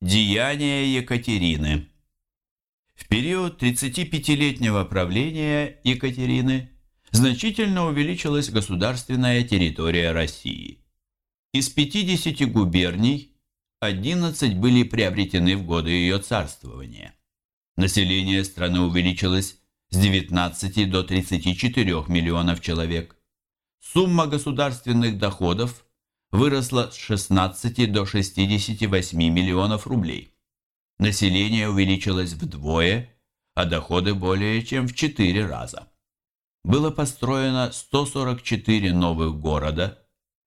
Деяния Екатерины В период 35-летнего правления Екатерины значительно увеличилась государственная территория России. Из 50 губерний 11 были приобретены в годы ее царствования. Население страны увеличилось с 19 до 34 миллионов человек. Сумма государственных доходов выросла с 16 до 68 миллионов рублей. Население увеличилось вдвое, а доходы более чем в 4 раза. Было построено 144 новых города,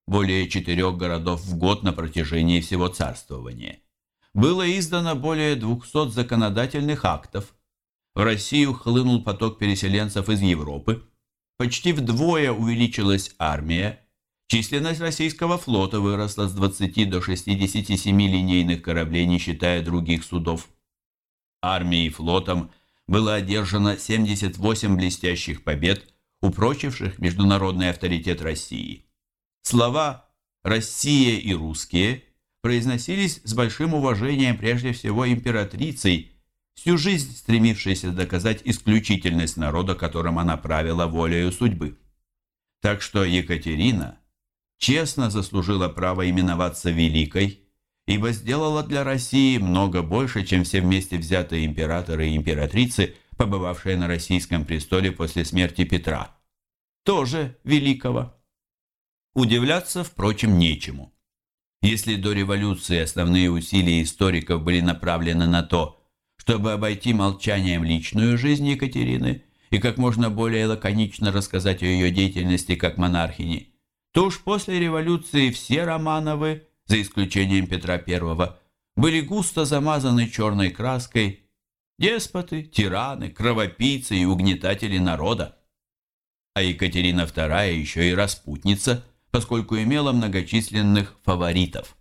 более 4 городов в год на протяжении всего царствования. Было издано более 200 законодательных актов. В Россию хлынул поток переселенцев из Европы. Почти вдвое увеличилась армия, Численность российского флота выросла с 20 до 67 линейных кораблей, не считая других судов. Армией и флотом было одержано 78 блестящих побед, упрочивших международный авторитет России. Слова «Россия» и «русские» произносились с большим уважением прежде всего императрицей, всю жизнь стремившейся доказать исключительность народа, которым она правила волею судьбы. Так что Екатерина – честно заслужила право именоваться Великой, ибо сделала для России много больше, чем все вместе взятые императоры и императрицы, побывавшие на российском престоле после смерти Петра. Тоже великого. Удивляться, впрочем, нечему. Если до революции основные усилия историков были направлены на то, чтобы обойти молчанием личную жизнь Екатерины и как можно более лаконично рассказать о ее деятельности как монархини, то уж после революции все Романовы, за исключением Петра I, были густо замазаны черной краской деспоты, тираны, кровопийцы и угнетатели народа. А Екатерина II еще и распутница, поскольку имела многочисленных фаворитов –